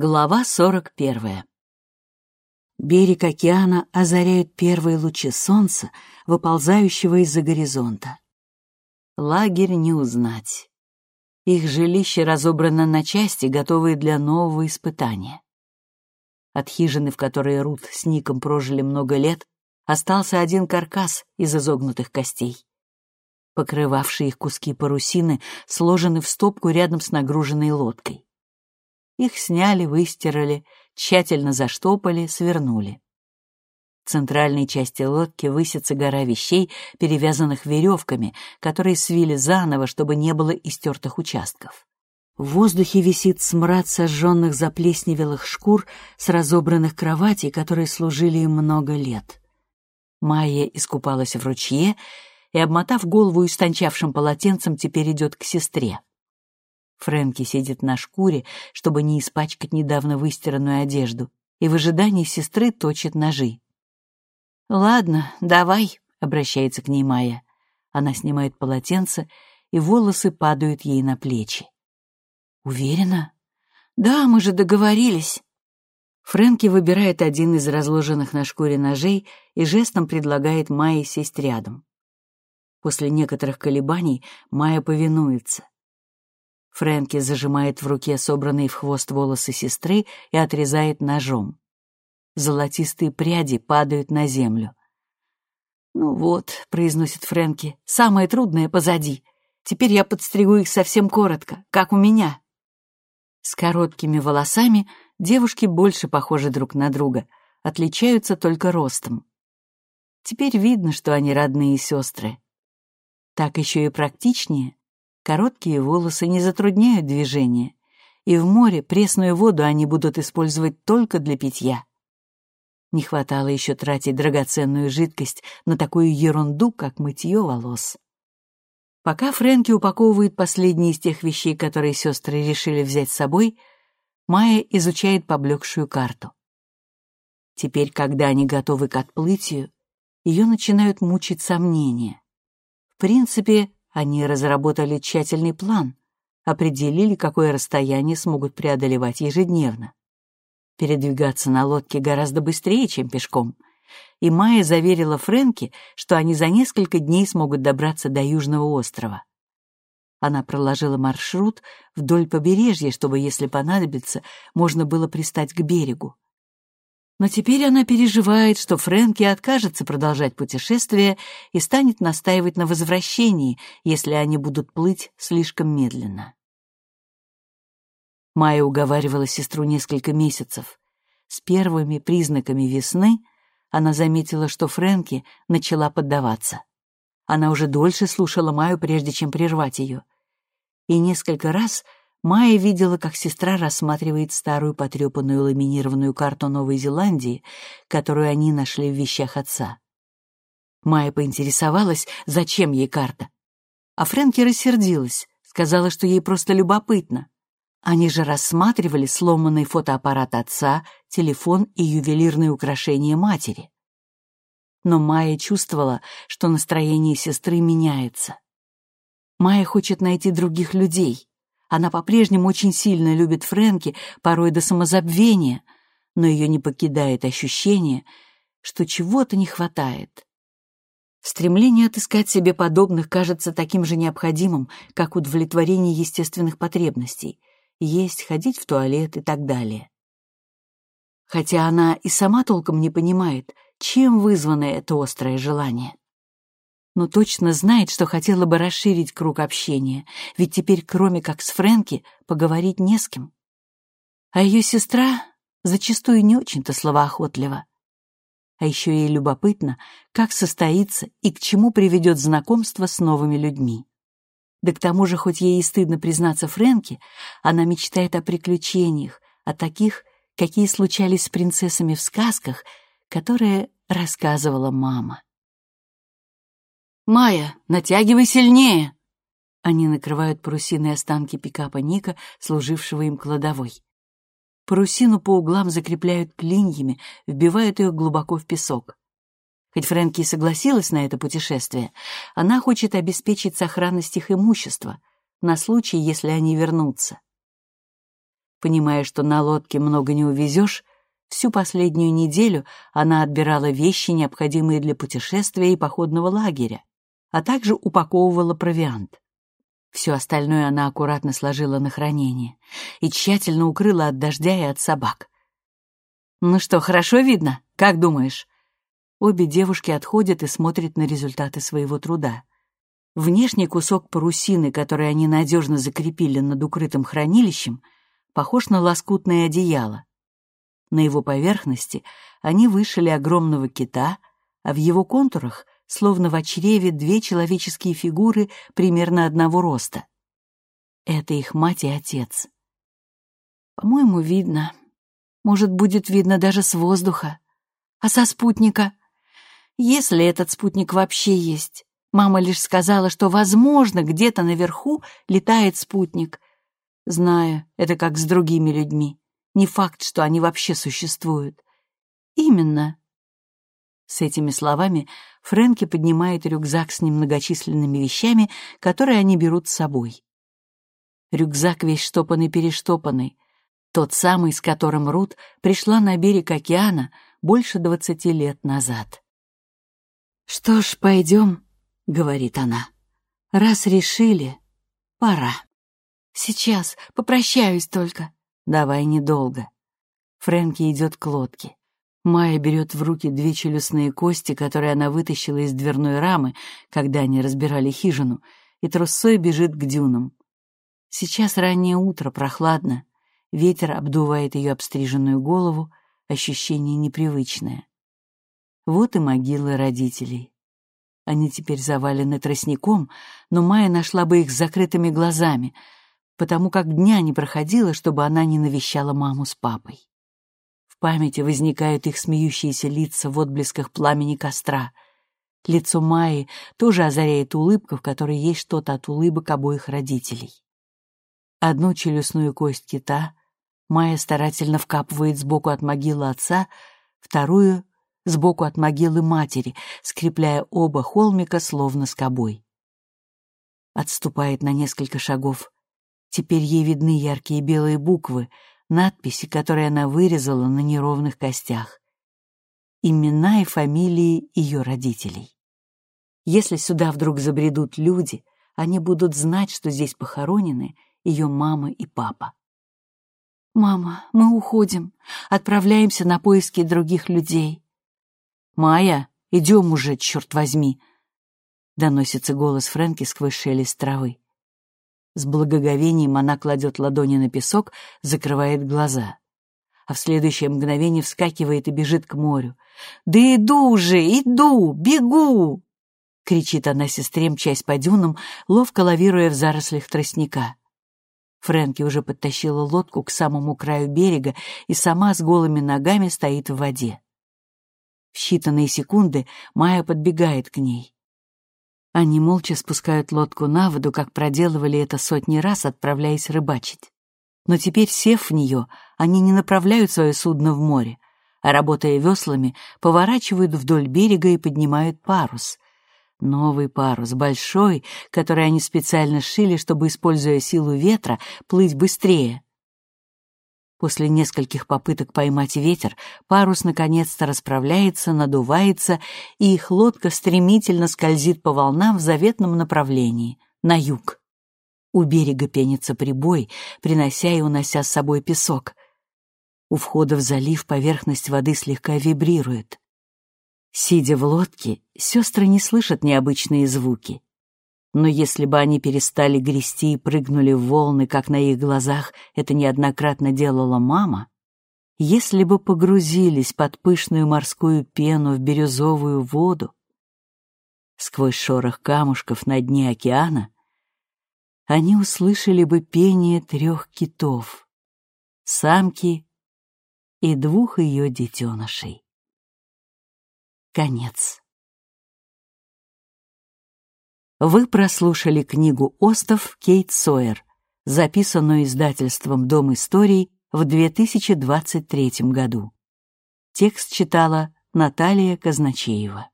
Глава 41. Берег океана озаряют первые лучи солнца, выползающего из-за горизонта. Лагерь не узнать. Их жилище разобрано на части, готовые для нового испытания. От хижины, в которой Рут с Ником прожили много лет, остался один каркас из изогнутых костей. Покрывавшие их куски парусины сложены в стопку рядом с нагруженной лодкой. Их сняли, выстирали, тщательно заштопали, свернули. В центральной части лодки высится гора вещей, перевязанных веревками, которые свили заново, чтобы не было истертых участков. В воздухе висит смрад сожженных заплесневелых шкур с разобранных кроватей, которые служили им много лет. Майя искупалась в ручье и, обмотав голову истончавшим полотенцем, теперь идет к сестре. Фрэнки сидит на шкуре, чтобы не испачкать недавно выстиранную одежду, и в ожидании сестры точит ножи. «Ладно, давай», — обращается к ней Майя. Она снимает полотенце, и волосы падают ей на плечи. «Уверена?» «Да, мы же договорились». Фрэнки выбирает один из разложенных на шкуре ножей и жестом предлагает Майе сесть рядом. После некоторых колебаний Майя повинуется. Фрэнки зажимает в руке собранные в хвост волосы сестры и отрезает ножом. Золотистые пряди падают на землю. «Ну вот», — произносит Фрэнки, — «самое трудное позади. Теперь я подстригу их совсем коротко, как у меня». С короткими волосами девушки больше похожи друг на друга, отличаются только ростом. Теперь видно, что они родные сестры. Так еще и практичнее. Короткие волосы не затрудняют движение, и в море пресную воду они будут использовать только для питья. Не хватало еще тратить драгоценную жидкость на такую ерунду, как мытье волос. Пока Фрэнки упаковывает последние из тех вещей, которые сестры решили взять с собой, Майя изучает поблекшую карту. Теперь, когда они готовы к отплытию, ее начинают мучить сомнения. В принципе, они разработали тщательный план, определили, какое расстояние смогут преодолевать ежедневно. Передвигаться на лодке гораздо быстрее, чем пешком. И Майя заверила Фрэнки, что они за несколько дней смогут добраться до Южного острова. Она проложила маршрут вдоль побережья, чтобы, если понадобится, можно было пристать к берегу. Но теперь она переживает, что Фрэнки откажется продолжать путешествие и станет настаивать на возвращении, если они будут плыть слишком медленно. Майя уговаривала сестру несколько месяцев. С первыми признаками весны она заметила, что Фрэнки начала поддаваться. Она уже дольше слушала Майю, прежде чем прервать ее. И несколько раз Майя видела, как сестра рассматривает старую потрепанную ламинированную карту Новой Зеландии, которую они нашли в вещах отца. Майя поинтересовалась, зачем ей карта. А Фрэнки рассердилась, сказала, что ей просто любопытно. Они же рассматривали сломанный фотоаппарат отца, телефон и ювелирные украшения матери. Но Майя чувствовала, что настроение сестры меняется. Майя хочет найти других людей, она по-прежнему очень сильно любит Фрэнки, порой до самозабвения, но ее не покидает ощущение, что чего-то не хватает. Стремление отыскать себе подобных кажется таким же необходимым, как удовлетворение естественных потребностей — есть, ходить в туалет и так далее. Хотя она и сама толком не понимает, чем вызвано это острое желание но точно знает, что хотела бы расширить круг общения, ведь теперь, кроме как с Фрэнки, поговорить не с кем. А ее сестра зачастую не очень-то словоохотлива. А еще ей любопытно, как состоится и к чему приведет знакомство с новыми людьми. Да к тому же, хоть ей и стыдно признаться Фрэнке, она мечтает о приключениях, о таких, какие случались с принцессами в сказках, которые рассказывала мама. «Майя, натягивай сильнее!» Они накрывают парусиной останки пикапа Ника, служившего им кладовой. Парусину по углам закрепляют клиньями, вбивают ее глубоко в песок. Хоть Фрэнки и согласилась на это путешествие, она хочет обеспечить сохранность их имущества на случай, если они вернутся. Понимая, что на лодке много не увезешь, всю последнюю неделю она отбирала вещи, необходимые для путешествия и походного лагеря, а также упаковывала провиант. Все остальное она аккуратно сложила на хранение и тщательно укрыла от дождя и от собак. «Ну что, хорошо видно? Как думаешь?» Обе девушки отходят и смотрят на результаты своего труда. Внешний кусок парусины, который они надежно закрепили над укрытым хранилищем, похож на лоскутное одеяло. На его поверхности они вышили огромного кита, а в его контурах, словно в чреве, две человеческие фигуры примерно одного роста. Это их мать и отец. По-моему, видно. Может, будет видно даже с воздуха. А со спутника? Если этот спутник вообще есть. Мама лишь сказала, что, возможно, где-то наверху летает спутник. Знаю, это как с другими людьми. Не факт, что они вообще существуют. Именно. С этими словами Фрэнки поднимает рюкзак с немногочисленными вещами, которые они берут с собой. Рюкзак весь штопанный-перештопанный, тот самый, с которым Рут пришла на берег океана больше двадцати лет назад. «Что ж, пойдем», — говорит она. «Раз решили, пора. Сейчас, попрощаюсь только». «Давай недолго». Фрэнки идет к лодке. Майя берет в руки две челюстные кости, которые она вытащила из дверной рамы, когда они разбирали хижину, и трусой бежит к дюнам. Сейчас раннее утро, прохладно. Ветер обдувает ее обстриженную голову, ощущение непривычное. Вот и могилы родителей. Они теперь завалены тростником, но Майя нашла бы их с закрытыми глазами, потому как дня не проходило, чтобы она не навещала маму с папой. В памяти возникают их смеющиеся лица в отблесках пламени костра. Лицо Майи тоже озаряет улыбка, в которой есть что-то от улыбок обоих родителей. Одну челюстную кость кита Майя старательно вкапывает сбоку от могилы отца, вторую сбоку от могилы матери, скрепляя оба холмика словно скобой. Отступает на несколько шагов. Теперь ей видны яркие белые буквы, надписи, которые она вырезала на неровных костях. Имена и фамилии ее родителей. Если сюда вдруг забредут люди, они будут знать, что здесь похоронены ее мама и папа. «Мама, мы уходим, отправляемся на поиски других людей», «Майя, идем уже, черт возьми!» Доносится голос Фрэнки сквозь шелест травы. С благоговением она кладет ладони на песок, закрывает глаза. А в следующее мгновение вскакивает и бежит к морю. «Да иду уже, иду, бегу!» кричит она сестре, мчась по дюнам, ловко лавируя в зарослях тростника. Фрэнки уже подтащила лодку к самому краю берега и сама с голыми ногами стоит в воде. В считанные секунды Майя подбегает к ней. Они молча спускают лодку на воду, как проделывали это сотни раз, отправляясь рыбачить. Но теперь, сев в нее, они не направляют свое судно в море, а, работая веслами, поворачивают вдоль берега и поднимают парус. Новый парус, большой, который они специально шили, чтобы, используя силу ветра, плыть быстрее. После нескольких попыток поймать ветер, парус наконец-то расправляется, надувается, и их лодка стремительно скользит по волнам в заветном направлении, на юг. У берега пенится прибой, принося и унося с собой песок. У входа в залив поверхность воды слегка вибрирует. Сидя в лодке, сестры не слышат необычные звуки. Но если бы они перестали грести и прыгнули в волны, как на их глазах это неоднократно делала мама, если бы погрузились под пышную морскую пену в бирюзовую воду, сквозь шорох камушков на дне океана, они услышали бы пение трех китов, самки и двух ее детенышей. Конец. Вы прослушали книгу «Остов» Кейт Сойер, записанную издательством «Дом историй» в 2023 году. Текст читала Наталья Казначеева.